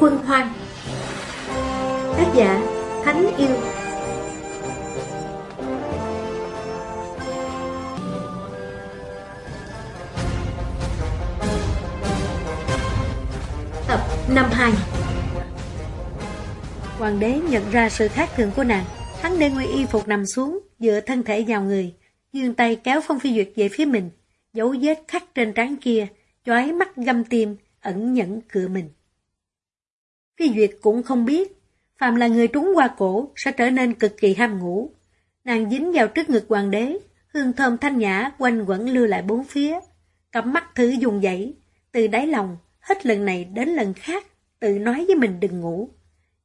Quân hoang Tác giả Thánh Yêu. Tập 52 Hoàng đế nhận ra sự khác thường của nàng. Hắn để Nguy Y phục nằm xuống, Dựa thân thể vào người Dương tay kéo Phong Phi Duyệt về phía mình. Dấu vết khắc trên trán kia, Chói mắt găm tim, Ẩn nhẫn cựa mình. Phi Duyệt cũng không biết Phạm là người trúng qua cổ Sẽ trở nên cực kỳ ham ngủ. Nàng dính vào trước ngực hoàng đế, Hương thơm thanh nhã quanh quẩn lưu lại bốn phía. Cặp mắt thứ dùng dậy, Từ đáy lòng, Hết lần này đến lần khác, Tự nói với mình đừng ngủ.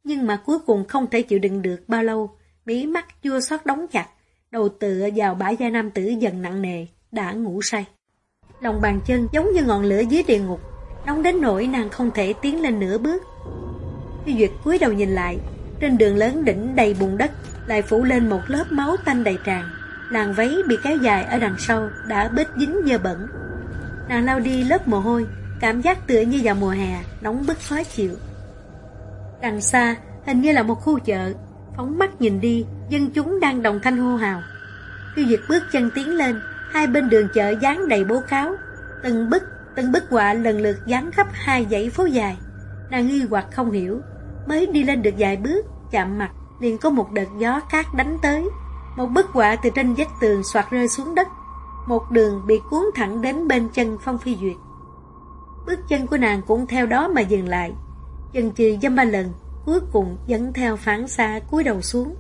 Nhưng mà cuối cùng không thể chịu đựng được bao lâu, Mí mắt chua xót đóng chặt, Đầu tựa vào bãi gia nam tử dần nặng nề, Đã ngủ say. Lòng bàn chân giống như ngọn lửa dưới địa ngục, Nóng đến nỗi nàng không thể tiến lên nửa bước khi Duyệt cúi đầu nhìn lại, Trên đường lớn đỉnh đầy bùn đất, Lại phủ lên một lớp máu tanh đầy tràn. Làn váy bị kéo dài ở đằng sau Đã bết dính dơ bẩn. Nàng lau đi lớp mồ hôi, Cảm giác tựa như vào mùa hè, Nóng bức khó chịu. Đằng xa, hình như là một khu chợ, Phóng mắt nhìn đi, Dân chúng đang đồng thanh hô hào. Khi Duyệt bước chân tiến lên, Hai bên đường chợ dán đầy bố cáo. Từng bức Từng bức họa lần lượt dán khắp hai dãy phố dài. Nàng nghi hoặc không hiểu. Mới đi lên được vài bước, Chạm mặt, liền có một đợt gió cát đánh tới. Một bức họa từ trên vách tường soạt rơi xuống đất. Một đường bị cuốn thẳng đến bên chân Phong Phi Duyệt. Bước chân của nàng cũng theo đó mà dừng lại. Chần chừ dăm ba lần, Cuối cùng dẫn theo phản xa cúi đầu xuống.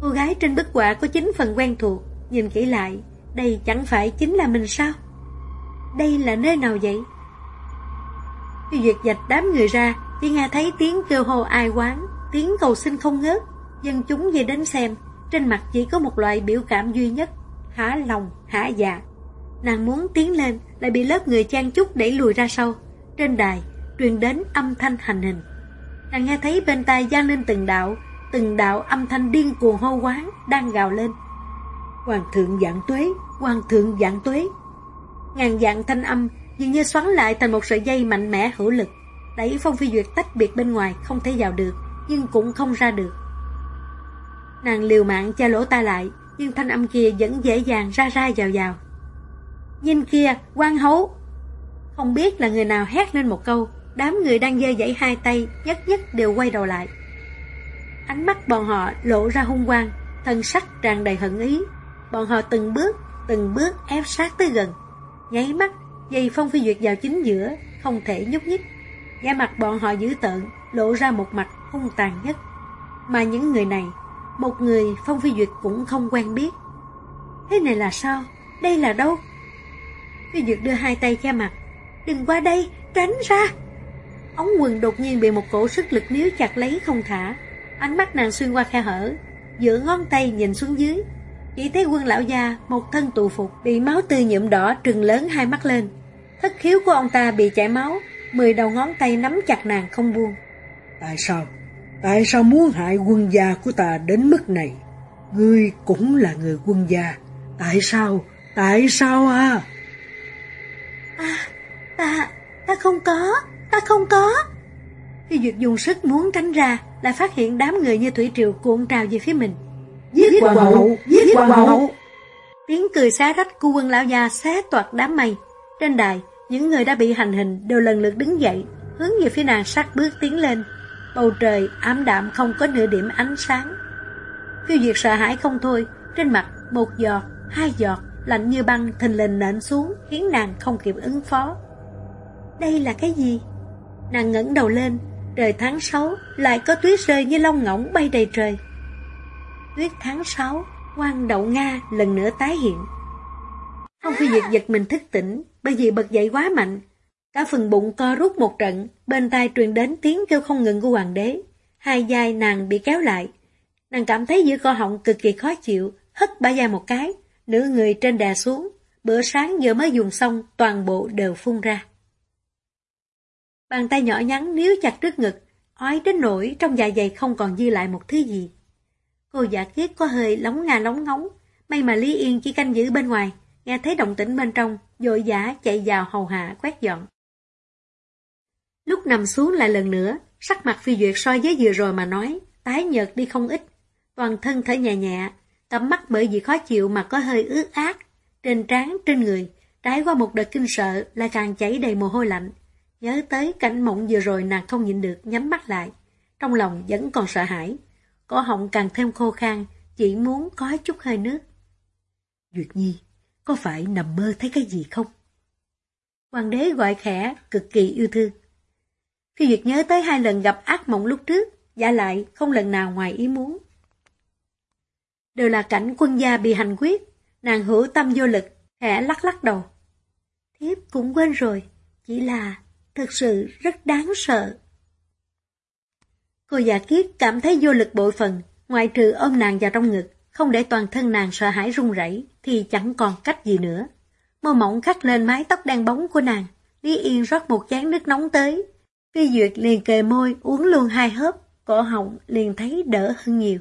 Cô gái trên bức họa có chính phần quen thuộc, Nhìn kỹ lại, Đây chẳng phải chính là mình sao? Đây là nơi nào vậy? Phi Duyệt dạch đám người ra chỉ nghe thấy tiếng kêu hô ai quán Tiếng cầu xin không ngớt Dân chúng về đến xem Trên mặt chỉ có một loại biểu cảm duy nhất Hả lòng, hả dạ. Nàng muốn tiến lên Lại bị lớp người trang trúc đẩy lùi ra sau. Trên đài truyền đến âm thanh hành hình. Nàng nghe thấy bên tai gian lên từng đạo Từng đạo âm thanh điên cuồng hô quán Đang gào lên. Hoàng thượng dạng tuế Hoàng thượng dạng tuế. Ngàn dạng thanh âm dường như xoắn lại thành một sợi dây mạnh mẽ hữu lực. Đẩy Phong Phi Duyệt tách biệt bên ngoài, Không thể vào được, Nhưng cũng không ra được. Nàng liều mạng che lỗ tai lại, Nhưng thanh âm kia vẫn dễ dàng ra ra vào vào. Nhìn kia quan hấu! Không biết là người nào hét lên một câu, Đám người đang dơ dãy hai tay, Nhất nhất đều quay đầu lại. Ánh mắt bọn họ lộ ra hung quang Thân sắc tràn đầy hận ý. Bọn họ từng bước Từng bước ép sát tới gần. Nháy mắt, Dây phong phi duyệt vào chính giữa, Không thể nhúc nhích. Da mặt bọn họ dữ tợn, Lộ ra một mặt hung tàn nhất. Mà những người này, Một người phong phi duyệt cũng không quen biết. Thế này là sao? Đây là đâu? Phi duyệt đưa hai tay che mặt. Đừng qua đây, tránh ra. Ống quần đột nhiên bị một cổ sức lực níu chặt lấy không thả. Ánh mắt nàng xuyên qua khe hở Giữa ngón tay nhìn xuống dưới. Chỉ thấy quân lão già Một thân tù phục, Bị máu tươi nhuộm đỏ trừng lớn hai mắt lên. Thất khiếu của ông ta bị chảy máu. Mười đầu ngón tay nắm chặt nàng không buông. Tại sao? Tại sao muốn hại quân gia của ta đến mức này? Ngươi cũng là người quân gia. Tại sao? Tại sao à? À Ta Ta không có Ta không có. Khi Duyệt dùng sức muốn tránh ra Lại phát hiện đám người như thủy triều cuộn trào về phía mình. Giết hoàng hậu Giết hoàng hậu. Tiếng cười xá rách của quân lão gia xé toạt đám mây. Trên đài những người đã bị hành hình đều lần lượt đứng dậy Hướng về phía nàng sát bước tiến lên. Bầu trời ám đạm không có nửa điểm ánh sáng. Phiêu diệt sợ hãi không thôi Trên mặt một giọt, hai giọt Lạnh như băng thình lình nện xuống Khiến nàng không kịp ứng phó. Đây là cái gì? Nàng ngẩng đầu lên Trời tháng 6 lại có tuyết rơi như lông ngỗng bay đầy trời. Tuyết tháng 6 Quan đậu Nga lần nữa tái hiện. Không phi diệt giật mình thức tỉnh bởi vì bật dậy quá mạnh. Cả phần bụng co rút một trận, Bên tai truyền đến tiếng kêu không ngừng của hoàng đế. Hai vai nàng bị kéo lại. Nàng cảm thấy giữa co họng cực kỳ khó chịu, Hất bả vai một cái, Nửa người trên đè xuống. Bữa sáng vừa mới dùng xong, Toàn bộ đều phun ra. Bàn tay nhỏ nhắn níu chặt trước ngực, Ói đến nỗi trong dạ dày không còn dư lại một thứ gì. Cô giả kiết có hơi lóng ngà lóng ngóng, May mà Lý Yên chỉ canh giữ bên ngoài. Nghe thấy động tĩnh bên trong Dội giả chạy vào hầu hạ quét dọn Lúc nằm xuống lại lần nữa, sắc mặt phi duyệt so với vừa rồi mà nói, tái nhợt đi không ít. Toàn thân thở nhẹ nhẹ, cặp mắt bởi vì khó chịu mà có hơi ướt át, trên trán, trên người, trải qua một đợt kinh sợ lại càng chảy đầy mồ hôi lạnh. Nhớ tới cảnh mộng vừa rồi nàng không nhịn được nhắm mắt lại, trong lòng vẫn còn sợ hãi. Cổ họng càng thêm khô khan, chỉ muốn có chút hơi nước. Duyệt Nhi, có phải nằm mơ thấy cái gì không? Hoàng đế gọi khẽ, cực kỳ yêu thương. Phi Duyệt nhớ tới hai lần gặp ác mộng lúc trước, giả lại không lần nào ngoài ý muốn. Đều là cảnh quân gia bị hành quyết, nàng hữu tâm vô lực, khẽ lắc lắc đầu. Thiếp cũng quên rồi, chỉ là thật sự rất đáng sợ. Cô già kiết cảm thấy vô lực bội phần, ngoại trừ ôm nàng vào trong ngực, không để toàn thân nàng sợ hãi run rẩy thì chẳng còn cách gì nữa. Mơ mộng khắc lên mái tóc đen bóng của nàng, Lý Yên rót một chén nước nóng tới. Phi Duyệt liền kề môi uống luôn hai hớp, cổ họng liền thấy đỡ hơn nhiều.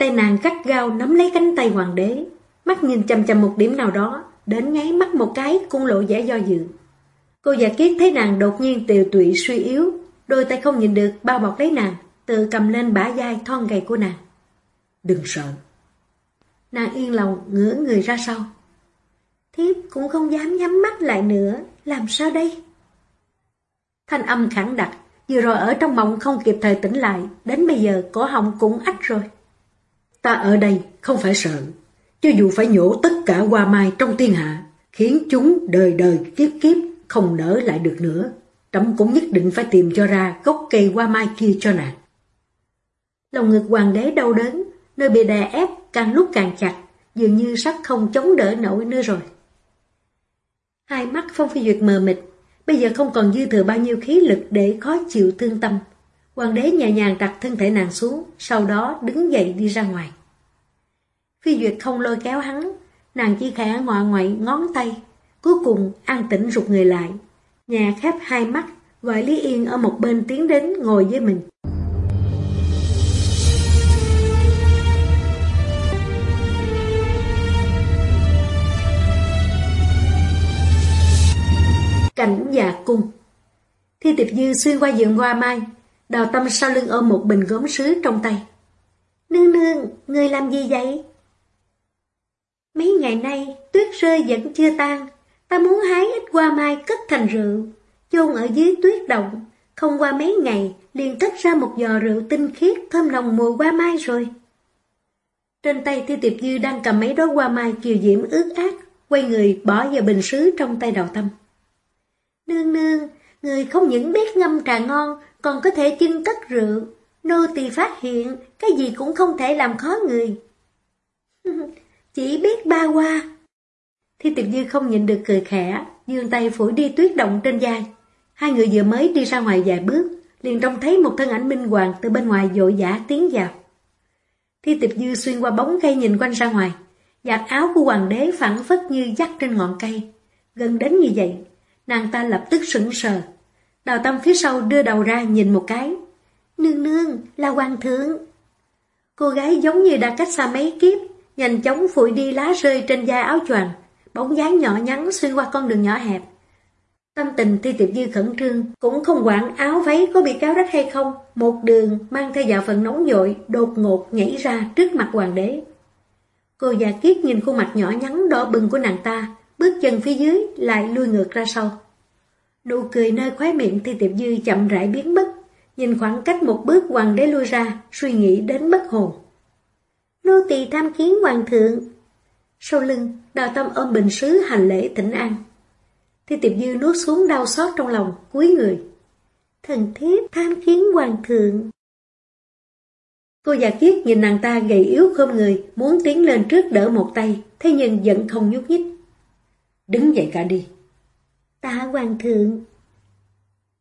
Tay nàng gắt gao nắm lấy cánh tay hoàng đế, mắt nhìn chầm chầm một điểm nào đó, đến nháy mắt một cái cũng lộ vẻ do dự. Cô già kiết thấy nàng đột nhiên tiều tụy suy yếu, đôi tay không nhìn được bao bọc lấy nàng, tự cầm lên bả vai thon gầy của nàng. Đừng sợ. Nàng yên lòng ngửa người ra sau. Thiếp cũng không dám nhắm mắt lại nữa, làm sao đây? Thanh âm khẳng đặc, vừa rồi ở trong mộng không kịp thời tỉnh lại, đến bây giờ cổ họng cũng ách rồi. Ta ở đây không phải sợ, cho dù phải nhổ tất cả hoa mai trong thiên hạ, khiến chúng đời đời kiếp kiếp không nở lại được nữa. Trẫm cũng nhất định phải tìm cho ra gốc cây hoa mai kia cho nàng. Lòng ngực hoàng đế đau đớn, nơi bị đè ép càng lúc càng chặt, dường như sắp không chống đỡ nổi nữa rồi. Hai mắt Phong Phi Duyệt mờ mịt, bây giờ không còn dư thừa bao nhiêu khí lực để khó chịu thương tâm. Hoàng đế nhẹ nhàng đặt thân thể nàng xuống, sau đó đứng dậy đi ra ngoài. Phi Duyệt không lôi kéo hắn, nàng chỉ khẽ ngoạ ngoại ngón tay, cuối cùng an tĩnh rụt người lại. Nhà khép hai mắt, gọi Lý Yên ở một bên tiến đến ngồi với mình. Cảnh già cung Thi tiệp dư xuyên qua giường hoa mai, đào tâm sau lưng ôm một bình gốm sứ trong tay. Nương nương, người làm gì vậy? Mấy ngày nay, tuyết rơi vẫn chưa tan, ta muốn hái ít hoa mai cất thành rượu, chôn ở dưới tuyết động, không qua mấy ngày liền cất ra một giò rượu tinh khiết thơm nồng mùi hoa mai rồi. Trên tay Tiêu Tiệp Dư đang cầm mấy đóa hoa mai kiều diễm ướt át, quay người bỏ vào bình sứ trong tay đầu tâm. Nương nương, người không những biết ngâm trà ngon, còn có thể chưng cất rượu. Nô tỳ phát hiện, cái gì cũng không thể làm khó người. Chỉ biết ba qua. Thi tiệp dư không nhìn được cười khẽ, dương tay phủi đi tuyết động trên vai. Hai người vừa mới đi ra ngoài vài bước, liền trông thấy một thân ảnh minh hoàng từ bên ngoài dội dã tiến vào. Thi tiệp dư xuyên qua bóng cây nhìn quanh ra ngoài, giặt áo của hoàng đế phản phất như dắt trên ngọn cây. Gần đến như vậy, nàng ta lập tức sững sờ. Đào tâm phía sau đưa đầu ra nhìn một cái. Nương nương, là hoàng thượng. Cô gái giống như đã cách xa mấy kiếp, nhanh chóng phụi đi lá rơi trên da áo choàng, bóng dáng nhỏ nhắn xuyên qua con đường nhỏ hẹp. Tâm tình Thi Tiệp Dư khẩn trương, cũng không quản áo váy có bị cáo rách hay không, một đường mang theo dạo phần nóng dội, đột ngột nhảy ra trước mặt hoàng đế. Cô già kiết nhìn khuôn mặt nhỏ nhắn đỏ bừng của nàng ta, bước chân phía dưới lại lui ngược ra sau. Nụ cười nơi khóe miệng Thi Tiệp Dư chậm rãi biến mất, nhìn khoảng cách một bước hoàng đế lui ra, suy nghĩ đến bất hồn. Nô tỳ tham kiến hoàng thượng. Sau lưng, đào tâm ôm bình sứ hành lễ thỉnh an. Thi tiệp dư nuốt xuống đau xót trong lòng, cúi người. Thần thiếp tham kiến hoàng thượng. Cô già kiết nhìn nàng ta gầy yếu khom người, muốn tiến lên trước đỡ một tay, thế nhưng vẫn không nhúc nhích. Đứng dậy cả đi. Tạ hoàng thượng.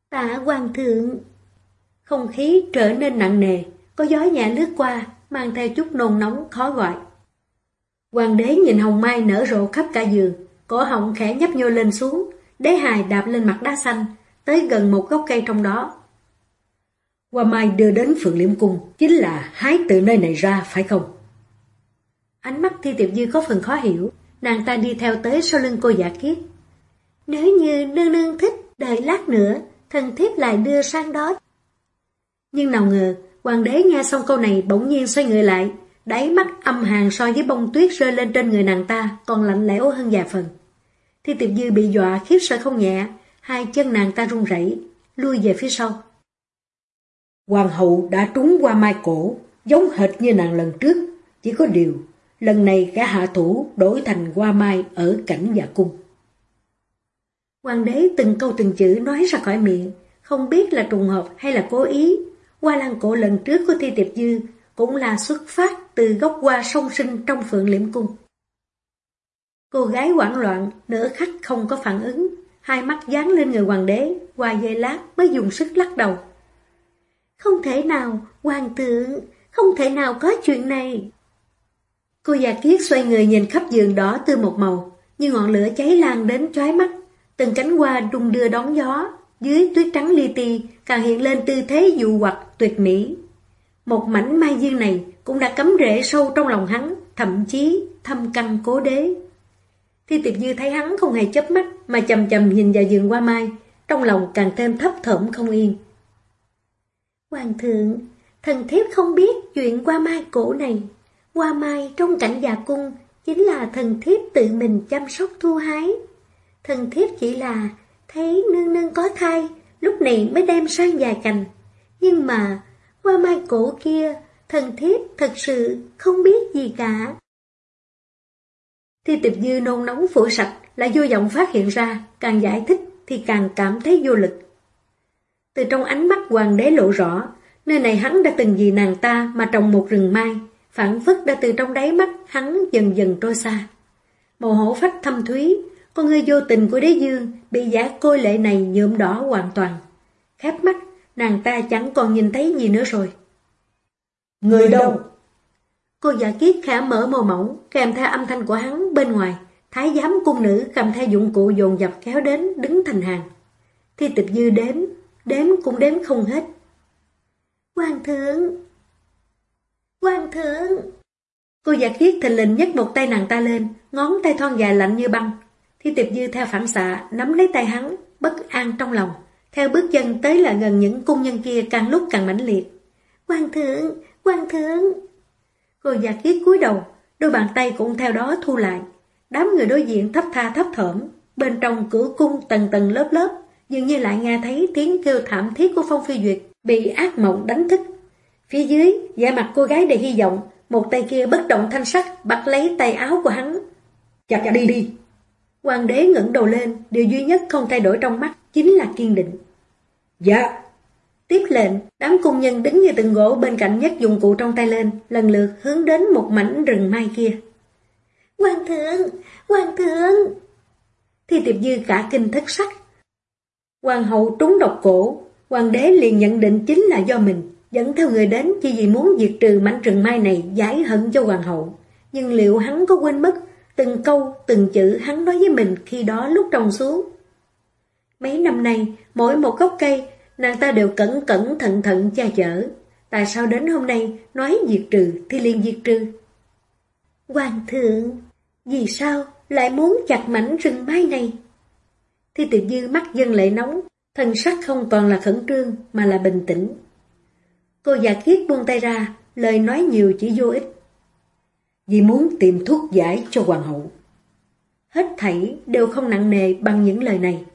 Tạ hoàng thượng. Không khí trở nên nặng nề, có gió nhẹ lướt qua, mang theo chút nôn nóng khó gọi. Hoàng đế nhìn hồng mai nở rộ khắp cả giường, cổ họng khẽ nhấp nhô lên xuống, đế hài đạp lên mặt đá xanh, tới gần một gốc cây trong đó. Hoa mai đưa đến Phượng Liễm Cung chính là hái từ nơi này ra phải không? Ánh mắt Thi Tiệp Dư có phần khó hiểu, nàng ta đi theo tới sau lưng cô giả kiết. Nếu như nương nương thích, đợi lát nữa, thần thiếp lại đưa sang đó. Nhưng nào ngờ, hoàng đế nghe xong câu này bỗng nhiên xoay người lại, đáy mắt âm hàn so với bông tuyết rơi lên trên người nàng ta còn lạnh lẽo hơn vài phần. Thi tiệp dư bị dọa khiếp sợ không nhẹ, hai chân nàng ta run rẩy lui về phía sau. Hoàng hậu đã trúng qua mai cổ, giống hệt như nàng lần trước, chỉ có điều, lần này cả hạ thủ đổi thành qua mai ở cảnh dạ cung. Hoàng đế từng câu từng chữ nói ra khỏi miệng, không biết là trùng hợp hay là cố ý. Qua lăng cổ lần trước của Thi Tiệp Dư cũng là xuất phát từ gốc hoa song sinh trong phượng liễm cung. Cô gái hoảng loạn, nửa khắc không có phản ứng, hai mắt dán lên người hoàng đế, qua giây lát mới dùng sức lắc đầu. Không thể nào, hoàng thượng, không thể nào có chuyện này. Cô già kiết xoay người nhìn khắp giường đỏ tươi một màu, như ngọn lửa cháy lan đến chói mắt, từng cánh hoa đung đưa đón gió, dưới tuyết trắng li ti càng hiện lên tư thế dụ hoặc tuyệt mỹ. Một mảnh mai dương này cũng đã cấm rễ sâu trong lòng hắn, thậm chí thâm căn cố đế. Thi tiệp dư thấy hắn không hề chớp mắt mà chầm chầm nhìn vào giường hoa mai, trong lòng càng thêm thấp thởm không yên. Hoàng thượng, thần thiếp không biết chuyện qua mai cổ này. Hoa mai trong cảnh già cung chính là thần thiếp tự mình chăm sóc thu hái. Thần thiếp chỉ là thấy nương nương có thai, lúc này mới đem sang già cành. Nhưng mà, hoa mai cổ kia, thần thiếp thật sự không biết gì cả. Thi tiệp dư nôn nóng phủ sạch, lại vô vọng phát hiện ra, càng giải thích thì càng cảm thấy vô lực. Từ trong ánh mắt hoàng đế lộ rõ, nơi này hắn đã từng vì nàng ta mà trồng một rừng mai, phản phất đã từ trong đáy mắt hắn dần dần trôi xa. Màu hổ phách thâm thúy, con người vô tình của đế dương bị giả côi lệ này nhuộm đỏ hoàn toàn. Khép mắt, nàng ta chẳng còn nhìn thấy gì nữa rồi. Người đâu? Cô giả kiết khả mở màu mỏng, kèm theo âm thanh của hắn bên ngoài. Thái giám cung nữ cầm theo dụng cụ dồn dập kéo đến, đứng thành hàng. Thi tịch dư đếm, đếm cũng đếm không hết. Hoàng thượng! Quang thượng! Cô giả khiết thình lình nhấc một tay nàng ta lên, ngón tay thon dài lạnh như băng. Thi tiệp dư theo phản xạ, nắm lấy tay hắn, bất an trong lòng. Theo bước chân tới là gần những cung nhân kia càng lúc càng mãnh liệt. Quang thượng! quang thượng! Cô giả khiết cúi đầu, đôi bàn tay cũng theo đó thu lại. Đám người đối diện thấp tha thấp thởm, bên trong cửa cung tầng tầng lớp lớp, dường như lại nghe thấy tiếng kêu thảm thiết của Phong Phi Duyệt bị ác mộng đánh thức. Phía dưới, da mặt cô gái đầy hy vọng, một tay kia bất động thanh sắc bắt lấy tay áo của hắn. Chặt đi đi! Hoàng đế ngẩng đầu lên, điều duy nhất không thay đổi trong mắt chính là kiên định. Dạ! Tiếp lệnh, đám cung nhân đứng như từng gỗ bên cạnh nhất dụng cụ trong tay lên, lần lượt hướng đến một mảnh rừng mai kia. Hoàng thượng! Hoàng thượng! Thi tiệp dư cả kinh thất sắc. Hoàng hậu trúng độc cổ, hoàng đế liền nhận định chính là do mình, dẫn theo người đến chỉ vì muốn diệt trừ mảnh rừng mai này giải hận cho hoàng hậu. Nhưng liệu hắn có quên mất từng câu, từng chữ hắn nói với mình khi đó lúc trồng xuống? Mấy năm nay, mỗi một gốc cây nàng ta đều cẩn cẩn thận thận che chở. Tại sao đến hôm nay nói diệt trừ thì liền diệt trừ? Hoàng thượng, vì sao lại muốn chặt mảnh rừng mai này? Thi tiệp dư mắt dân lệ nóng, thân sắc không còn là khẩn trương mà là bình tĩnh. Cô già kiết buông tay ra, lời nói nhiều chỉ vô ích. Vì muốn tìm thuốc giải cho hoàng hậu. Hết thảy đều không nặng nề bằng những lời này.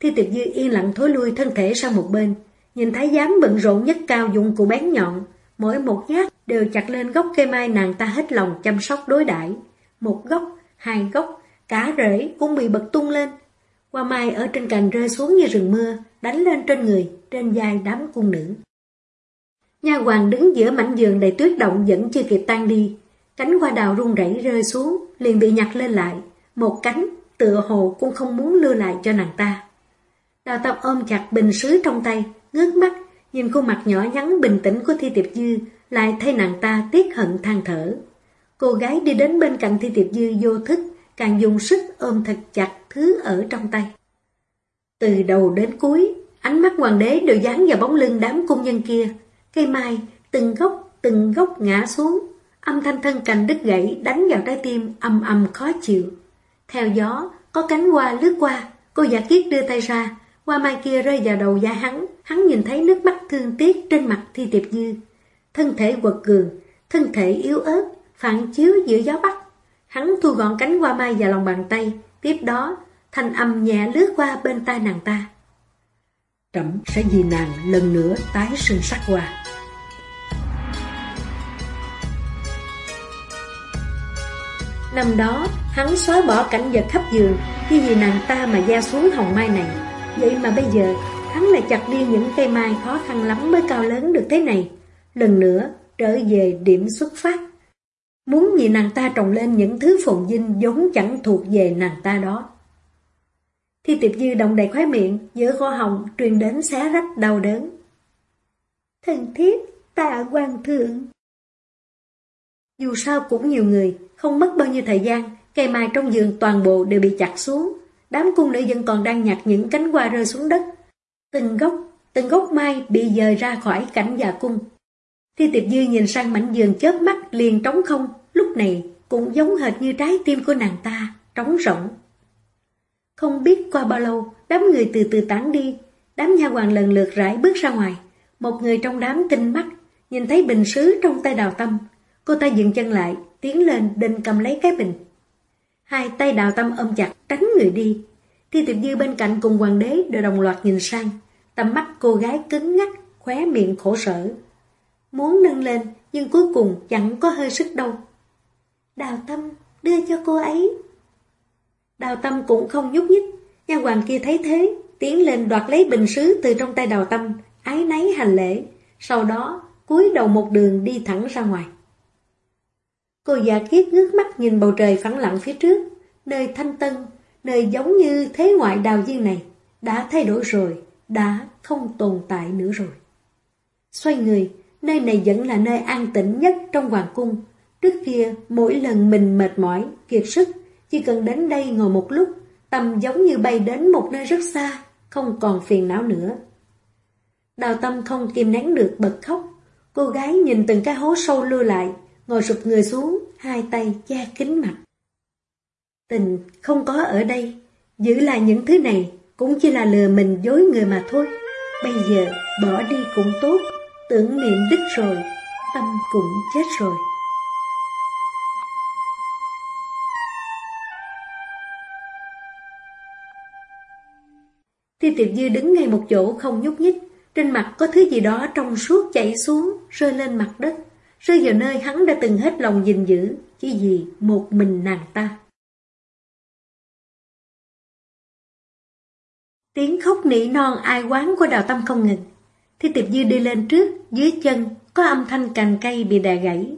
Thi tiệp dư yên lặng thối lui thân thể sang một bên, nhìn thái giám bận rộn nhất cao dụng cụ bén nhọn, mỗi một nhát đều chặt lên gốc cây mai nàng ta hết lòng chăm sóc đối đãi Một gốc, hai gốc, cả rễ cũng bị bật tung lên. Hoa mai ở trên cành rơi xuống như rừng mưa, đánh lên trên người, trên vai đám cung nữ. Nha hoàng đứng giữa mảnh giường đầy tuyết động vẫn chưa kịp tan đi. Cánh hoa đào rung rẩy rơi xuống, liền bị nhặt lên lại. Một cánh, tựa hồ cũng không muốn lưu lại cho nàng ta. Đào tập ôm chặt bình sứ trong tay, ngước mắt, nhìn khuôn mặt nhỏ nhắn bình tĩnh của Thi Tiệp Dư, lại thấy nàng ta tiếc hận than thở. Cô gái đi đến bên cạnh Thi Tiệp Dư vô thức, càng dùng sức ôm thật chặt thứ ở trong tay. Từ đầu đến cuối, ánh mắt hoàng đế đều dán vào bóng lưng đám cung nhân kia. Cây mai, từng gốc, từng gốc ngã xuống, âm thanh thân cành đứt gãy đánh vào trái tim âm âm khó chịu. Theo gió, có cánh hoa lướt qua, cô giả kiết đưa tay ra, hoa mai kia rơi vào đầu da hắn, hắn nhìn thấy nước mắt thương tiếc trên mặt thi tiệp dư. Thân thể quật cường, thân thể yếu ớt, phản chiếu giữa gió bắc. Hắn thu gọn cánh hoa mai vào lòng bàn tay, tiếp đó thanh âm nhẹ lướt qua bên tai nàng ta. Trẫm sẽ vì nàng lần nữa tái sinh sắc hoa. Năm đó, hắn xóa bỏ cảnh vật khắp giường, khi vì nàng ta mà ra xuống hồng mai này. Vậy mà bây giờ, hắn lại chặt đi những cây mai khó khăn lắm mới cao lớn được thế này. Lần nữa, trở về điểm xuất phát. Muốn vì nàng ta trồng lên những thứ phồn dinh vốn chẳng thuộc về nàng ta đó. Thi tiệp dư động đầy khóe miệng, giữa kho hồng truyền đến xé rách đau đớn. Thần thiết, tạ quan thượng. Dù sao cũng nhiều người, không mất bao nhiêu thời gian, cây mai trong giường toàn bộ đều bị chặt xuống. Đám cung nữ dân còn đang nhặt những cánh hoa rơi xuống đất. Từng gốc, từng gốc mai bị dời ra khỏi cảnh già cung. Thi tiệp dư nhìn sang mảnh giường chớp mắt liền trống không, lúc này cũng giống hệt như trái tim của nàng ta, trống rỗng. Không biết qua bao lâu, đám người từ từ tán đi, đám nha hoàng lần lượt rải bước ra ngoài. Một người trong đám tinh mắt, nhìn thấy bình sứ trong tay đào tâm. Cô ta dừng chân lại, tiến lên định cầm lấy cái bình. Hai tay đào tâm ôm chặt, tránh người đi. Thi tiệp dư bên cạnh cùng hoàng đế đều đồng loạt nhìn sang. Tầm mắt cô gái cứng ngắc, khóe miệng khổ sở. Muốn nâng lên, nhưng cuối cùng chẳng có hơi sức đâu. Đào tâm, đưa cho cô ấy. Đào tâm cũng không nhúc nhích, nha hoàng kia thấy thế, tiến lên đoạt lấy bình sứ từ trong tay đào tâm, ái náy hành lễ, sau đó cúi đầu một đường đi thẳng ra ngoài. Cô già kiết ngước mắt nhìn bầu trời phẳng lặng phía trước, nơi thanh tân, nơi giống như thế ngoại đào viên này, đã thay đổi rồi, đã không tồn tại nữa rồi. Xoay người, nơi này vẫn là nơi an tĩnh nhất trong hoàng cung. Trước kia, mỗi lần mình mệt mỏi, kiệt sức, chỉ cần đến đây ngồi một lúc, tâm giống như bay đến một nơi rất xa, không còn phiền não nữa. Đào tâm không kìm nén được bật khóc. Cô gái nhìn từng cái hố sâu lưu lại, ngồi sụp người xuống, hai tay che kính mặt. Tình không có ở đây, giữ lại những thứ này cũng chỉ là lừa mình dối người mà thôi. Bây giờ bỏ đi cũng tốt, tưởng niệm đích rồi, tâm cũng chết rồi. Thi tiệp dư đứng ngay một chỗ không nhúc nhích, trên mặt có thứ gì đó trong suốt chảy xuống, rơi lên mặt đất, rơi vào nơi hắn đã từng hết lòng gìn giữ, chỉ vì một mình nàng ta. Tiếng khóc nỉ non ai quán của đào tâm không ngừng. Thi tiệp dư đi lên trước, dưới chân, có âm thanh cành cây bị đè gãy.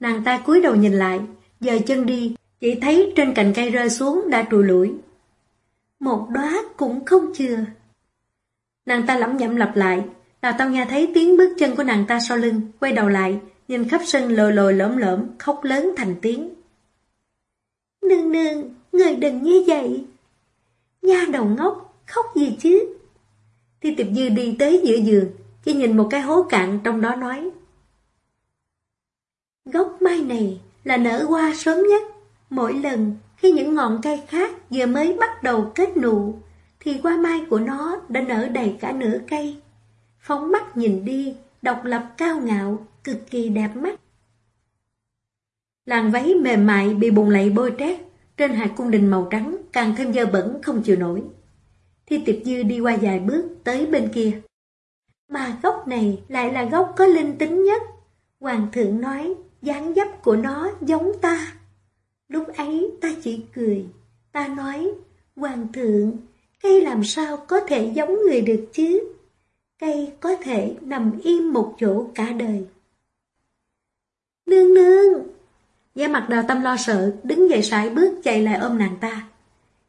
Nàng ta cúi đầu nhìn lại, giờ chân đi, chỉ thấy trên cành cây rơi xuống đã trùi lũi. Một đóa cũng không chừa. Nàng ta lẩm nhẩm lặp lại, Đào Tâm nghe thấy tiếng bước chân của nàng ta sau lưng, quay đầu lại, nhìn khắp sân lồi lồi lõm lõm, khóc lớn thành tiếng. Nương nương, người đừng như vậy. Nha đầu ngốc, khóc gì chứ? Thi tiệp dư đi tới giữa giường, chỉ nhìn một cái hố cạn trong đó nói. Gốc mai này là nở hoa sớm nhất. Mỗi lần khi những ngọn cây khác vừa mới bắt đầu kết nụ, thì hoa mai của nó đã nở đầy cả nửa cây. Phóng mắt nhìn đi, độc lập cao ngạo, cực kỳ đẹp mắt. Làn váy mềm mại bị bùng lầy bôi trét, trên hạt cung đình màu trắng càng thêm dơ bẩn không chịu nổi. Thi tiệp dư đi qua vài bước tới bên kia. Mà gốc này lại là gốc có linh tính nhất. Hoàng thượng nói dáng dấp của nó giống ta. Lúc ấy ta chỉ cười, ta nói, Hoàng thượng, cây làm sao có thể giống người được chứ? Cây có thể nằm im một chỗ cả đời. Nương nương! Gia mặt đào tâm lo sợ, đứng dậy sải bước chạy lại ôm nàng ta.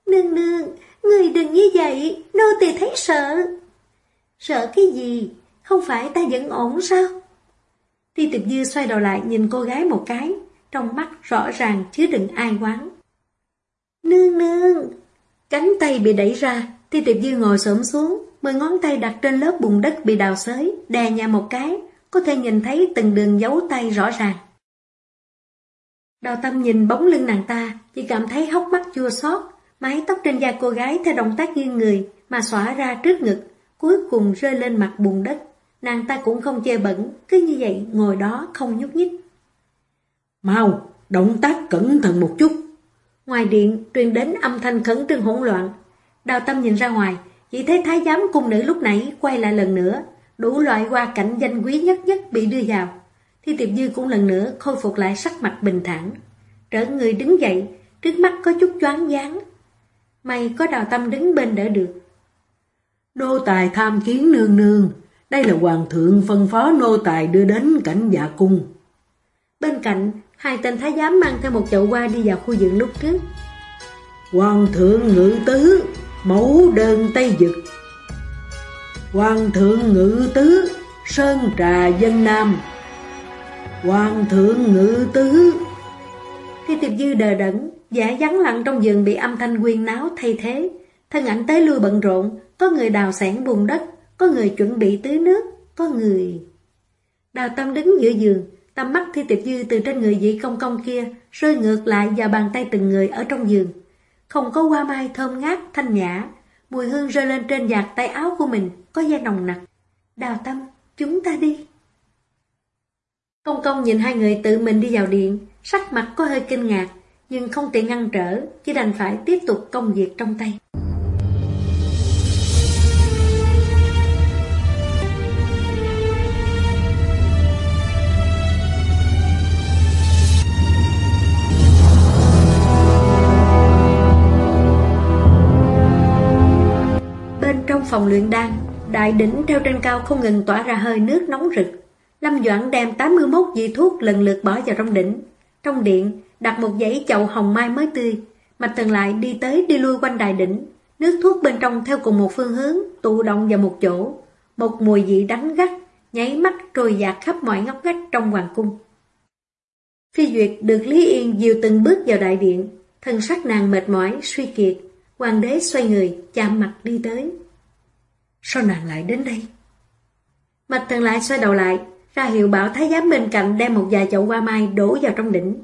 Nương nương, người đừng như vậy, nô tỳ thấy sợ. Sợ cái gì? Không phải ta vẫn ổn sao? Ti tiệp dư xoay đầu lại nhìn cô gái một cái, trong mắt rõ ràng chứa đựng ai quán. Nương nương! Cánh tay bị đẩy ra, Ti Tiệp Dư ngồi xổm xuống, mười ngón tay đặt trên lớp bùn đất bị đào xới, đè nhà một cái, có thể nhìn thấy từng đường dấu tay rõ ràng. Đào tâm nhìn bóng lưng nàng ta, chỉ cảm thấy hốc mắt chua xót, mái tóc trên da cô gái theo động tác nghiêng người mà xõa ra trước ngực, cuối cùng rơi lên mặt bùn đất. Nàng ta cũng không che bẩn, cứ như vậy ngồi đó không nhúc nhích. Mau, động tác cẩn thận một chút. Ngoài điện truyền đến âm thanh khẩn trương hỗn loạn. Đào tâm nhìn ra ngoài, chỉ thấy thái giám cung nữ lúc nãy quay lại lần nữa, đủ loại hoa cảnh danh quý nhất nhất bị đưa vào. Thi tiệp dư cũng lần nữa khôi phục lại sắc mặt bình thản. Trở người đứng dậy, trước mắt có chút choáng váng. May có đào tâm đứng bên đỡ được. nô tài tham kiến nương nương, đây là hoàng thượng phân phó nô tài đưa đến cảnh dạ cung. Bên cạnh, hai tên thái giám mang theo một chậu hoa đi vào khu vườn lúc trước. Hoàng thượng ngự tứ, mẫu đơn Tây Dực. Hoàng thượng ngự tứ, sơn trà dân Nam. Hoàng thượng ngự tứ. Thi tiệp dư đờ đẫn, giả vắng lặng trong giường bị âm thanh quyên náo thay thế. Thân ảnh tới lui bận rộn, có người đào sản bùn đất, có người chuẩn bị tưới nước, có người... Đào tâm đứng giữa giường, tầm mắt thi tiệp dư từ trên người dị công công kia rơi ngược lại vào bàn tay từng người ở trong giường. Không có hoa mai thơm ngát, thanh nhã, mùi hương rơi lên trên giặt tay áo của mình, có da nồng nặc. Đào tâm, chúng ta đi. Công công nhìn hai người tự mình đi vào điện, sắc mặt có hơi kinh ngạc, nhưng không tiện ngăn trở, chỉ đành phải tiếp tục công việc trong tay. Bên trong phòng luyện đan, đại đỉnh treo trên cao không ngừng tỏa ra hơi nước nóng rực. Lâm Doãn đem 81 vị thuốc lần lượt bỏ vào trong đỉnh. Trong điện, đặt một dãy chậu hồng mai mới tươi. Mạch Thần lại đi tới đi lui quanh đài đỉnh. Nước thuốc bên trong theo cùng một phương hướng, tụ động vào một chỗ. Một mùi vị đắng gắt, nháy mắt trôi dạt khắp mọi ngóc ngách trong hoàng cung. Phi Duyệt được Lý Yên dìu từng bước vào đại điện, thân sắc nàng mệt mỏi, suy kiệt. Hoàng đế xoay người, chạm mặt đi tới. Sao nàng lại đến đây? Mạch Thần lại xoay đầu lại, ra hiệu bảo thái giám bên cạnh đem một vài chậu hoa mai đổ vào trong đỉnh.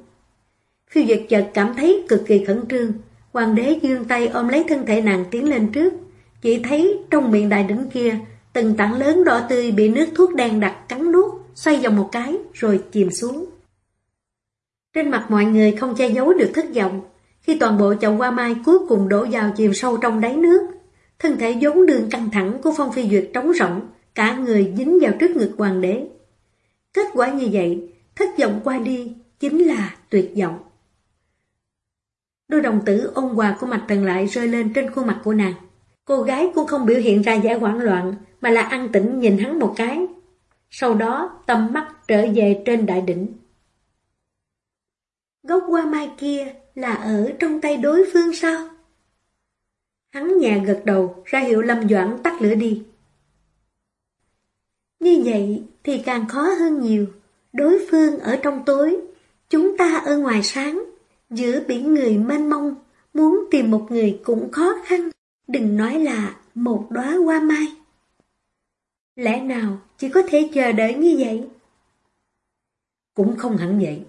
Phiêu Duyệt chợt cảm thấy cực kỳ khẩn trương, hoàng đế dương tay ôm lấy thân thể nàng tiến lên trước, chỉ thấy trong miệng đại đỉnh kia, từng tảng lớn đỏ tươi bị nước thuốc đen đặc cắn nuốt, xoay vòng một cái rồi chìm xuống. Trên mặt mọi người không che giấu được thất vọng, khi toàn bộ chậu hoa mai cuối cùng đổ vào chìm sâu trong đáy nước, thân thể vốn đường căng thẳng của Phong Phi Duyệt trống rỗng, cả người dính vào trước ngực hoàng đế. Kết quả như vậy, thất vọng qua đi, chính là tuyệt vọng. Đôi đồng tử ôn hòa của mặt Trần lại rơi lên trên khuôn mặt của nàng. Cô gái cũng không biểu hiện ra vẻ hoảng loạn, mà là ăn tĩnh nhìn hắn một cái. Sau đó, tầm mắt trở về trên đại đỉnh. Gốc hoa mai kia là ở trong tay đối phương sao? Hắn nhà gật đầu, ra hiệu Lâm Doãn tắt lửa đi. Như vậy thì càng khó hơn nhiều. Đối phương ở trong tối, chúng ta ở ngoài sáng, giữa biển người mênh mông, muốn tìm một người cũng khó khăn, đừng nói là một đóa hoa mai. Lẽ nào chỉ có thể chờ đợi như vậy? Cũng không hẳn vậy.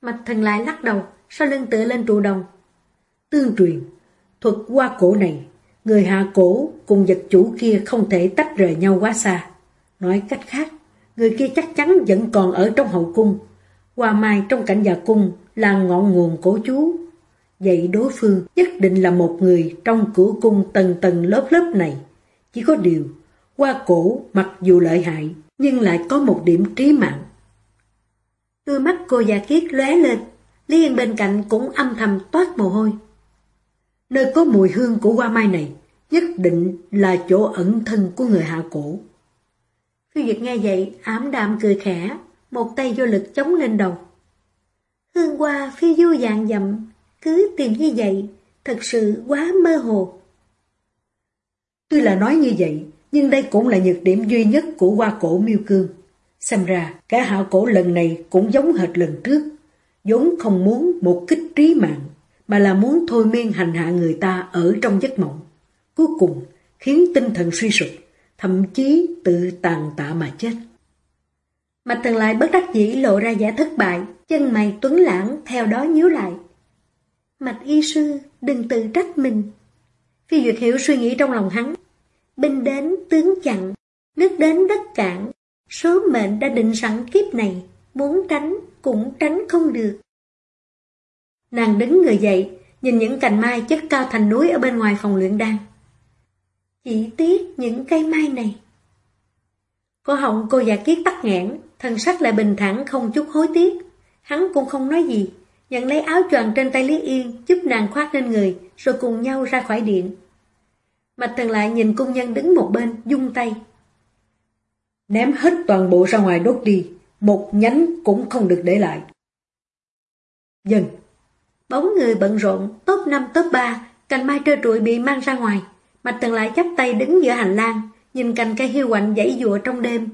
Mạch thần lại lắc đầu, sau lưng tựa lên trụ đồng. Tương truyền, thuật qua cổ này, người hạ cổ cùng vật chủ kia không thể tách rời nhau quá xa. Nói cách khác, người kia chắc chắn vẫn còn ở trong hậu cung. Hoa mai trong cảnh già cung là ngọn nguồn cổ chú. Vậy đối phương nhất định là một người trong cửa cung tầng tầng lớp lớp này. Chỉ có điều, hoa cổ mặc dù lợi hại, nhưng lại có một điểm trí mạng. Đôi mắt cô già kiết lóe lên, Lý Yên bên cạnh cũng âm thầm toát mồ hôi. Nơi có mùi hương của hoa mai này, nhất định là chỗ ẩn thân của người hạ cổ. Phiêu Duyệt nghe vậy, ám đạm cười khẽ, một tay vô lực chống lên đầu. Hương hoa phi du dạng dậm, cứ tìm như vậy, thật sự quá mơ hồ. Tuy là nói như vậy, nhưng đây cũng là nhược điểm duy nhất của hoa cổ miêu cương. Xem ra, cả hạ cổ lần này cũng giống hệt lần trước, vốn không muốn một kích trí mạng, mà là muốn thôi miên hành hạ người ta ở trong giấc mộng. Cuối cùng khiến tinh thần suy sụp, thậm chí tự tàn tạ mà chết. Mạch Thần lại bất đắc dĩ lộ ra giả thất bại, chân mày tuấn lãng theo đó nhíu lại. Mạch y sư, đừng tự trách mình. Phi Duyệt Hiểu suy nghĩ trong lòng hắn. Binh đến tướng chặn, nước đến đất cạn, số mệnh đã định sẵn kiếp này, muốn tránh cũng tránh không được. Nàng đứng người dậy, nhìn những cành mai chất cao thành núi ở bên ngoài phòng luyện đan. Chỉ tiếc những cây mai này. Cô họng cô già kiết tắt nghẽn, thân sắc lại bình thản không chút hối tiếc. Hắn cũng không nói gì, nhận lấy áo choàng trên tay Lý Yên, giúp nàng khoác lên người, rồi cùng nhau ra khỏi điện. Mạch Thần lại nhìn cung nhân đứng một bên, dung tay. Ném hết toàn bộ ra ngoài đốt đi, một nhánh cũng không được để lại. Dần. Bóng người bận rộn, top 5 top 3, cành mai trơ trụi bị mang ra ngoài. Mạch Tần lại chắp tay đứng giữa hành lang, nhìn cành cây hiu quạnh dãy dụa trong đêm.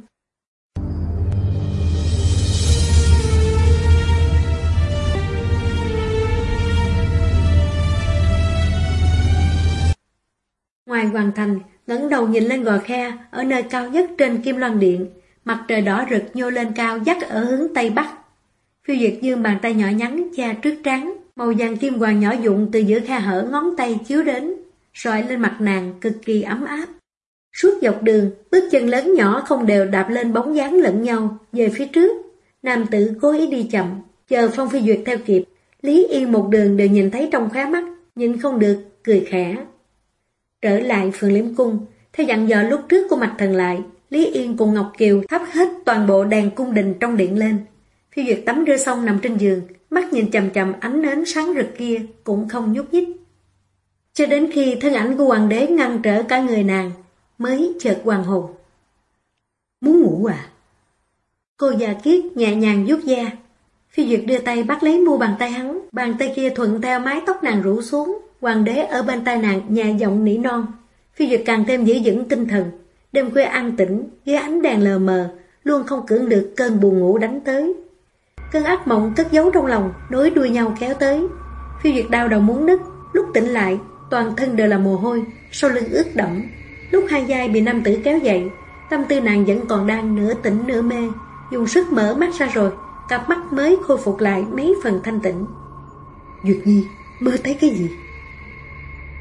Ngoài hoàng thành, ngẩng đầu nhìn lên gò khe ở nơi cao nhất trên Kim Loan Điện, mặt trời đỏ rực nhô lên cao dắt ở hướng Tây Bắc. Phiêu Duyệt Dương bàn tay nhỏ nhắn che trước trán, màu vàng kim hoàng nhỏ dụng từ giữa khe hở ngón tay chiếu đến, soi lên mặt nàng cực kỳ ấm áp. Suốt dọc đường, bước chân lớn nhỏ không đều đạp lên bóng dáng lẫn nhau, về phía trước. Nam tử cố ý đi chậm, chờ Phong Phi Duyệt theo kịp. Lý Yên một đường đều nhìn thấy trong khóe mắt, nhìn không được, cười khẽ. Trở lại phường liễm cung, theo dặn dò lúc trước của mặt thần lại, Lý Yên cùng Ngọc Kiều thắp hết toàn bộ đèn cung đình trong điện lên. Phi Duyệt tắm rửa xong nằm trên giường, mắt nhìn chầm chầm ánh nến sáng rực kia, cũng không nhúc nhích. Cho đến khi thân ảnh của hoàng đế ngăn trở cả người nàng, mới chợt hoàng hồn. Muốn ngủ à? Cô già kiết nhẹ nhàng vuốt da. Phi Duyệt đưa tay bắt lấy mu bàn tay hắn, bàn tay kia thuận theo mái tóc nàng rủ xuống, hoàng đế ở bên tai nàng nhẹ giọng nỉ non. Phi Duyệt càng thêm giữ vững tinh thần, đêm khuya an tĩnh, dưới ánh đèn lờ mờ, luôn không cưỡng được cơn buồn ngủ đánh tới. Cơn ác mộng cất giấu trong lòng, nối đuôi nhau kéo tới. Phi Duyệt đau đầu muốn nứt, lúc tỉnh lại, toàn thân đều là mồ hôi, sau lưng ướt đẫm. Lúc hai dai bị nam tử kéo dậy, tâm tư nàng vẫn còn đang nửa tỉnh nửa mê, dùng sức mở mắt ra rồi, cặp mắt mới khôi phục lại mấy phần thanh tịnh. Duyệt Nhi, mơ thấy cái gì?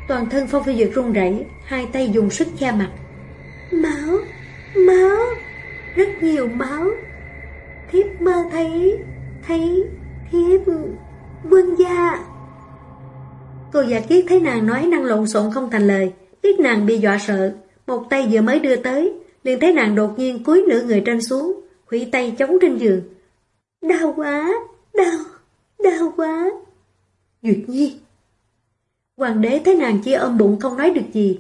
Toàn thân Phong Phi Duyệt run rẩy, hai tay dùng sức che mặt. Máu, máu, rất nhiều máu. Thiếp mơ thấy, thấy, thiếp, vương gia. Cô giả kiết thấy nàng nói năng lộn xộn không thành lời, biết nàng bị dọa sợ, một tay vừa mới đưa tới, liền thấy nàng đột nhiên cúi nửa người trên xuống, hủy tay chống trên giường. Đau quá, đau, đau quá. Duyệt Nhi. Hoàng đế thấy nàng chỉ ôm bụng không nói được gì.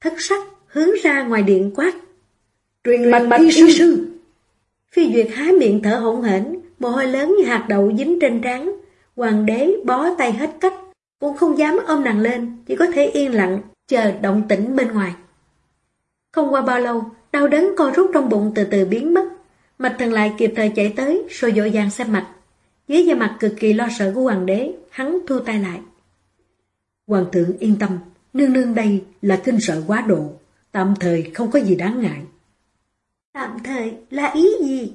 Thất sắc hướng ra ngoài điện quát. Truyền mạch bạch y sư sư. Phi Duyệt há miệng thở hỗn hển, mồ hôi lớn như hạt đậu dính trên trán. Hoàng đế bó tay hết cách, cũng không dám ôm nàng lên, chỉ có thể yên lặng, chờ động tĩnh bên ngoài. Không qua bao lâu, đau đớn co rút trong bụng từ từ biến mất. Mạch thần lại kịp thời chạy tới, rồi dội vàng xem mạch. Dưới da mặt cực kỳ lo sợ của hoàng đế, hắn thu tay lại. Hoàng thượng yên tâm, nương nương đây là kinh sợ quá độ, tạm thời không có gì đáng ngại. Tạm thời là ý gì?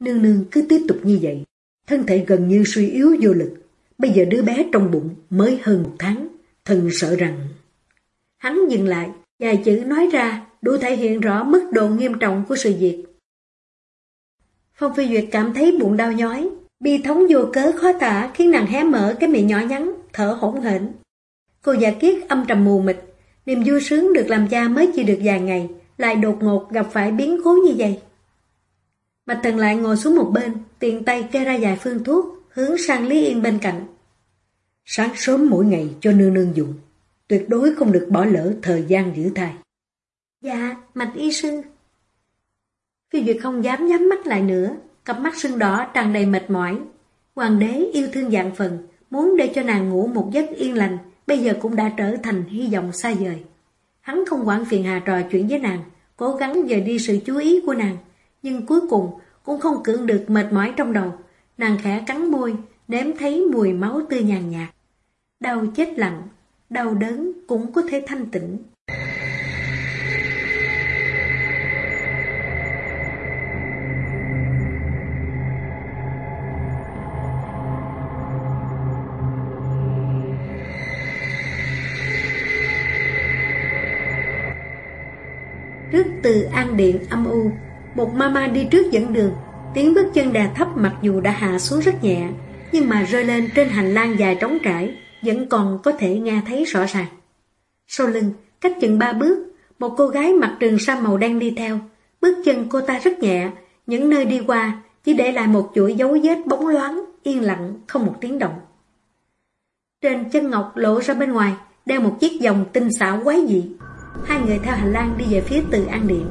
Nương nương cứ tiếp tục như vậy, thân thể gần như suy yếu vô lực. Bây giờ đứa bé trong bụng mới hơn một tháng, thần sợ rằng... Hắn dừng lại, vài chữ nói ra, đủ thể hiện rõ mức độ nghiêm trọng của sự việc. Phong Phi Duyệt cảm thấy bụng đau nhói, bi thống vô cớ khó tả khiến nàng hé mở cái miệng nhỏ nhắn, thở hỗn hển. Cô già kiết âm trầm mù mịt, niềm vui sướng được làm cha mới chỉ được vài ngày, lại đột ngột gặp phải biến cố như vậy. Bạch Thần lại ngồi xuống một bên, tiện tay kê ra vài phương thuốc, hướng sang Lý Yên bên cạnh. Sáng sớm mỗi ngày cho nương nương dùng, tuyệt đối không được bỏ lỡ thời gian giữ thai. Dạ, mạch y sư. Phi Duyệt không dám nhắm mắt lại nữa, cặp mắt sưng đỏ tràn đầy mệt mỏi. Hoàng đế yêu thương dạng phần, muốn để cho nàng ngủ một giấc yên lành, bây giờ cũng đã trở thành hy vọng xa vời. Hắn không quản phiền hà trò chuyện với nàng, cố gắng dời đi sự chú ý của nàng, nhưng cuối cùng cũng không cưỡng được mệt mỏi trong đầu. Nàng khẽ cắn môi, nếm thấy mùi máu tươi nhàn nhạt. Đau chết lặng, đau đớn cũng có thể thanh tịnh. Trước từ an điện âm u, một mama đi trước dẫn đường, tiếng bước chân đà thấp mặc dù đã hạ xuống rất nhẹ, nhưng mà rơi lên trên hành lang dài trống trải, vẫn còn có thể nghe thấy rõ ràng. Sau lưng, cách chừng ba bước, một cô gái mặc trường sa màu đen đi theo, bước chân cô ta rất nhẹ, những nơi đi qua chỉ để lại một chuỗi dấu vết bóng loáng, yên lặng, không một tiếng động. Trên chân ngọc lộ ra bên ngoài, đeo một chiếc vòng tinh xảo quái dị. Hai người theo hành lang đi về phía từ an điện.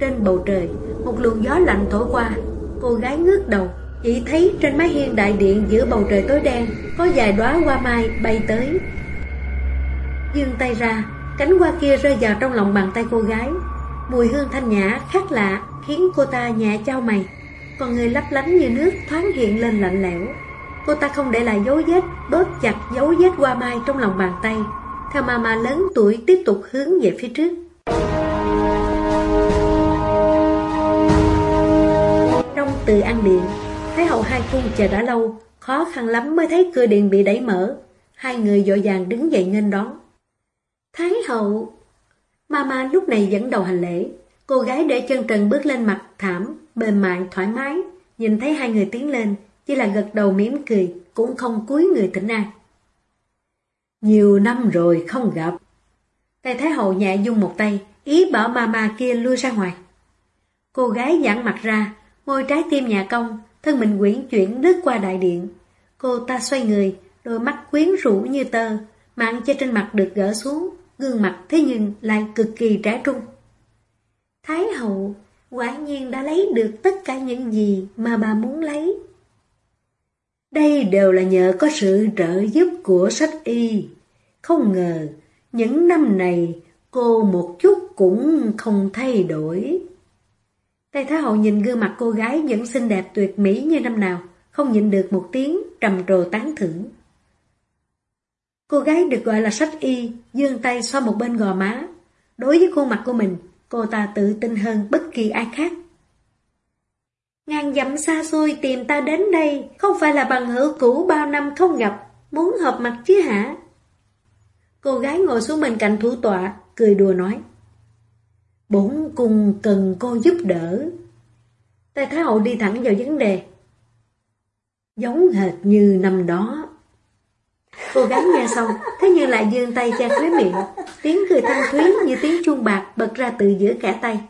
Trên bầu trời, một luồng gió lạnh thổi qua, cô gái ngước đầu, chỉ thấy trên mái hiên đại điện giữa bầu trời tối đen có vài đóa hoa mai bay tới. Dương tay ra, cánh hoa kia rơi vào trong lòng bàn tay cô gái. Mùi hương thanh nhã khác lạ khiến cô ta nhẹ trao mày, còn người lấp lánh như nước thoáng hiện lên lạnh lẽo. Cô ta không để lại dấu vết, bóp chặt dấu vết hoa mai trong lòng bàn tay, theo mama lớn tuổi tiếp tục hướng về phía trước. Từ ăn điện, Thái hậu hai cung chờ đã lâu, khó khăn lắm mới thấy cửa điện bị đẩy mở. Hai người dội vàng đứng dậy nghênh đón. Thái hậu! Mama lúc này dẫn đầu hành lễ. Cô gái để chân trần bước lên mặt thảm, mềm mại, thoải mái. Nhìn thấy hai người tiến lên, chỉ là gật đầu mỉm cười, cũng không cúi người thỉnh an. Nhiều năm rồi không gặp. Tay Thái hậu nhẹ dung một tay, ý bảo mama kia lui ra ngoài. Cô gái giãn mặt ra, môi trái tim nhà công, thân mình quyển chuyển lướt qua đại điện. Cô ta xoay người, đôi mắt quyến rũ như tơ, mạng che trên mặt được gỡ xuống, gương mặt thế nhưng lại cực kỳ trẻ trung. Thái hậu, quả nhiên đã lấy được tất cả những gì mà bà muốn lấy. Đây đều là nhờ có sự trợ giúp của sách y. Không ngờ, những năm này cô một chút cũng không thay đổi. Tây Thái Hậu nhìn gương mặt cô gái vẫn xinh đẹp tuyệt mỹ như năm nào, không nhịn được một tiếng trầm trồ tán thưởng. Cô gái được gọi là sách y, dương tay xoa một bên gò má. Đối với khuôn mặt của mình, cô ta tự tin hơn bất kỳ ai khác. Ngàn dặm xa xôi tìm ta đến đây, không phải là bằng hữu cũ bao năm không gặp, muốn hợp mặt chứ hả? Cô gái ngồi xuống bên cạnh thủ tọa, cười đùa nói. Bốn cung cần cô giúp đỡ. Tài Thái Hậu đi thẳng vào vấn đề. Giống hệt như năm đó. Cô gái nghe xong, thế như lại dương tay che khóe miệng, tiếng cười thanh thúy như tiếng chuông bạc bật ra từ giữa cả tay.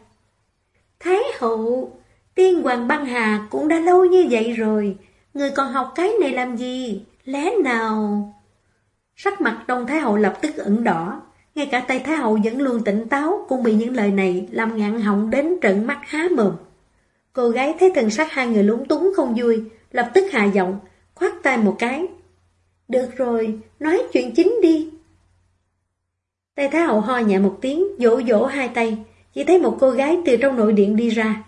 Thái Hậu, tiên hoàng băng hà cũng đã lâu như vậy rồi, người còn học cái này làm gì? Lẽ nào... Sắc mặt Đông Thái Hậu lập tức ẩn đỏ, ngay cả tay Thái Hậu vẫn luôn tỉnh táo cũng bị những lời này làm ngạn họng đến trận mắt há mồm. Cô gái thấy thần sắc hai người lúng túng không vui, lập tức hạ giọng, khoát tay một cái. Được rồi, nói chuyện chính đi. Tay Thái Hậu ho nhẹ một tiếng, vỗ vỗ hai tay, chỉ thấy một cô gái từ trong nội điện đi ra.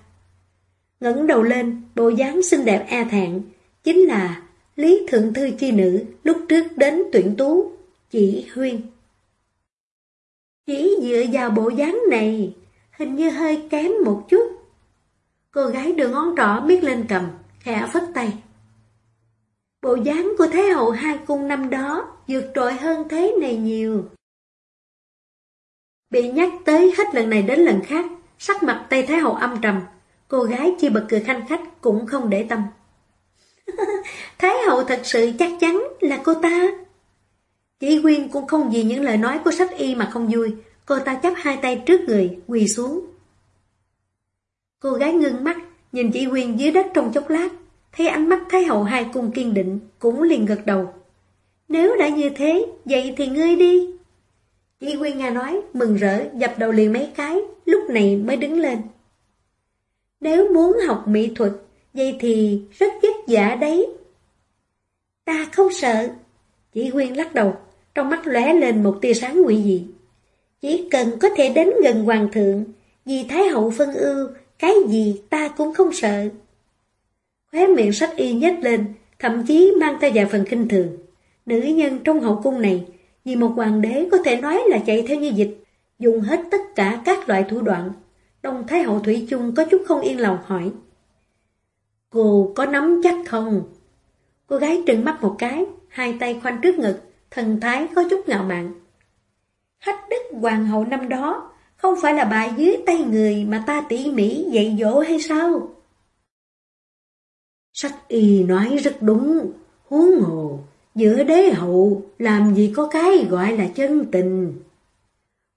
ngẩng đầu lên, bộ dáng xinh đẹp e thẹn, chính là Lý Thượng Thư Chi Nữ lúc trước đến tuyển tú, chỉ Huyên. Chỉ dựa vào bộ dáng này, hình như hơi kém một chút. Cô gái đưa ngón trỏ biết lên cầm, khẽ phất tay. Bộ dáng của Thái hậu hai cung năm đó vượt trội hơn thế này nhiều. Bị nhắc tới hết lần này đến lần khác, sắc mặt Tây Thái hậu âm trầm, cô gái chỉ bật cười khanh khách cũng không để tâm. Thái hậu thật sự chắc chắn là cô ta. Chỉ Quyên cũng không vì những lời nói của sách y mà không vui, cô ta chắp hai tay trước người, quỳ xuống. Cô gái ngưng mắt, nhìn chỉ Quyên dưới đất trong chốc lát, thấy ánh mắt Thái hậu hai cung kiên định, cũng liền gật đầu. Nếu đã như thế, vậy thì ngươi đi. Chỉ Quyên nghe nói, mừng rỡ, dập đầu liền mấy cái, lúc này mới đứng lên. Nếu muốn học mỹ thuật, vậy thì rất vất vả đấy. Ta không sợ. Chỉ Quyên lắc đầu, trong mắt lóe lên một tia sáng quỷ dị. Chỉ cần có thể đến gần hoàng thượng, vì Thái hậu phân ưu, cái gì ta cũng không sợ. Khóe miệng sách y nhếch lên, thậm chí mang theo vài phần kinh thường. Nữ nhân trong hậu cung này, vì một hoàng đế có thể nói là chạy theo như dịch, dùng hết tất cả các loại thủ đoạn. Đông Thái Hậu Thủy chung có chút không yên lòng hỏi. Cô có nắm chắc không? Cô gái trừng mắt một cái, hai tay khoanh trước ngực, thần thái có chút ngạo mạn. Khách đức hoàng hậu năm đó, không phải là bà dưới tay người mà ta tỉ mỉ dạy dỗ hay sao? Sách y nói rất đúng, huống hồ, giữa đế hậu làm gì có cái gọi là chân tình.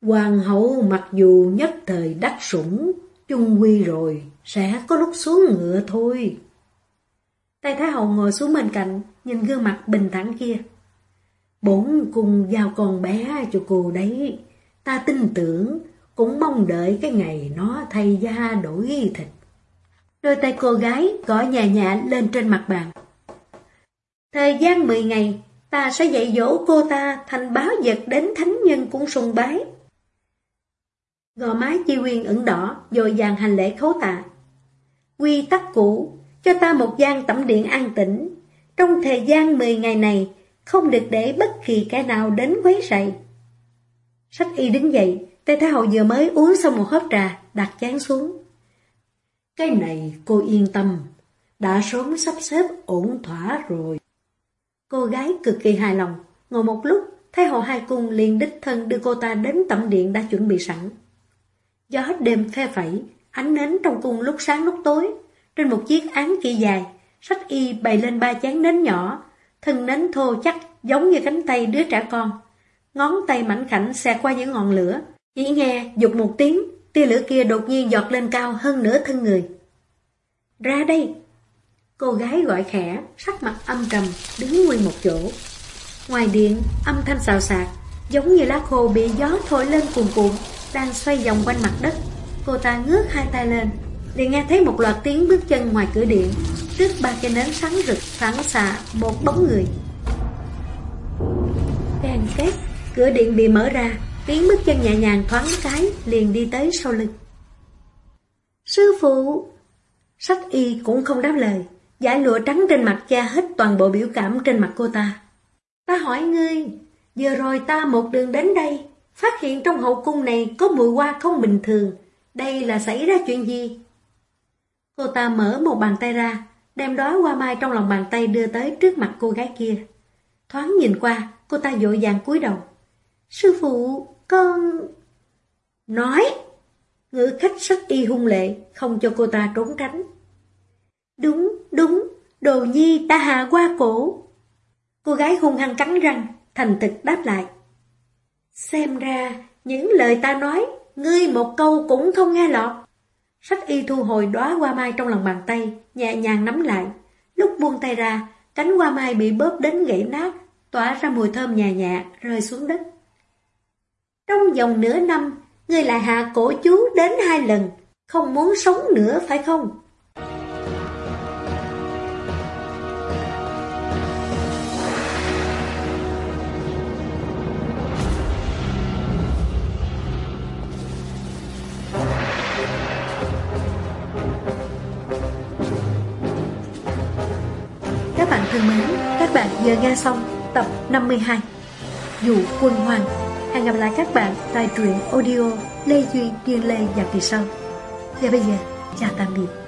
Hoàng hậu mặc dù nhất thời đắc sủng, chung quy rồi, sẽ có lúc xuống ngựa thôi. Tay Thái Hậu ngồi xuống bên cạnh, nhìn gương mặt bình thản kia. Bốn cùng giao con bé cho cô đấy, ta tin tưởng, cũng mong đợi cái ngày nó thay da đổi thịt. Đôi tay cô gái gõ nhà nhẹ lên trên mặt bàn. Thời gian 10 ngày, ta sẽ dạy dỗ cô ta thành báo vật đến thánh nhân cũng sùng bái. Gò mái chi quyên ửng đỏ, dội dàng hành lễ khấu tạ. Quy tắc cũ, cho ta một gian tẩm điện an tĩnh. Trong thời gian 10 ngày này, không được để bất kỳ kẻ nào đến quấy rầy. Sách y đứng dậy, Tây Thái Hậu vừa mới uống xong một hớp trà, đặt chén xuống. Cái này cô yên tâm, đã sớm sắp xếp ổn thỏa rồi. Cô gái cực kỳ hài lòng, ngồi một lúc, Thái Hậu Hai Cung liền đích thân đưa cô ta đến tẩm điện đã chuẩn bị sẵn. Gió đêm phe phẩy, ánh nến trong cung lúc sáng lúc tối. Trên một chiếc án kỳ dài, sách y bày lên ba chén nến nhỏ, thân nến thô chắc giống như cánh tay đứa trẻ con. Ngón tay mảnh khảnh xẹt qua những ngọn lửa, chỉ nghe dục một tiếng, tia lửa kia đột nhiên giọt lên cao hơn nửa thân người. Ra đây! Cô gái gọi khẽ, sắc mặt âm trầm, đứng nguyên một chỗ. Ngoài điện, âm thanh xào xạc, giống như lá khô bị gió thổi lên cuồn cuộn, đang xoay vòng quanh mặt đất. Cô ta ngước hai tay lên, liền nghe thấy một loạt tiếng bước chân ngoài cửa điện. Trước ba cây nến sáng rực phản xạ một bóng người. Đèn kết, cửa điện bị mở ra, tiếng bước chân nhẹ nhàng thoáng cái liền đi tới sau lưng. Sư phụ! Sách y cũng không đáp lời, giải lụa trắng trên mặt cha hết toàn bộ biểu cảm trên mặt cô ta. Ta hỏi ngươi, giờ rồi ta một đường đến đây, phát hiện trong hậu cung này có mùi hoa không bình thường, đây là xảy ra chuyện gì? Cô ta mở một bàn tay ra, đem đói qua mai trong lòng bàn tay đưa tới trước mặt cô gái kia. Thoáng nhìn qua, cô ta dội vàng cúi đầu. Sư phụ, con... Nói! Ngữ khách sắc y hung lệ, không cho cô ta trốn tránh. Đúng, đúng, đồ nhi ta hạ qua cổ. Cô gái hung hăng cắn răng, thành thực đáp lại. Xem ra, những lời ta nói, ngươi một câu cũng không nghe lọt. Sách y thu hồi đóa hoa mai trong lòng bàn tay, nhẹ nhàng nắm lại. Lúc buông tay ra, cánh hoa mai bị bóp đến gãy nát, tỏa ra mùi thơm nhẹ nhẹ, rơi xuống đất. Trong vòng nửa năm, người lại hạ cổ chú đến hai lần, không muốn sống nữa phải không? Vừa nghe xong tập 52 Dụ quân hoàng. Hẹn gặp lại các bạn tại truyện audio Lê Duyên Kiên Lê vào kỳ sau. Và bây giờ, chào tạm biệt.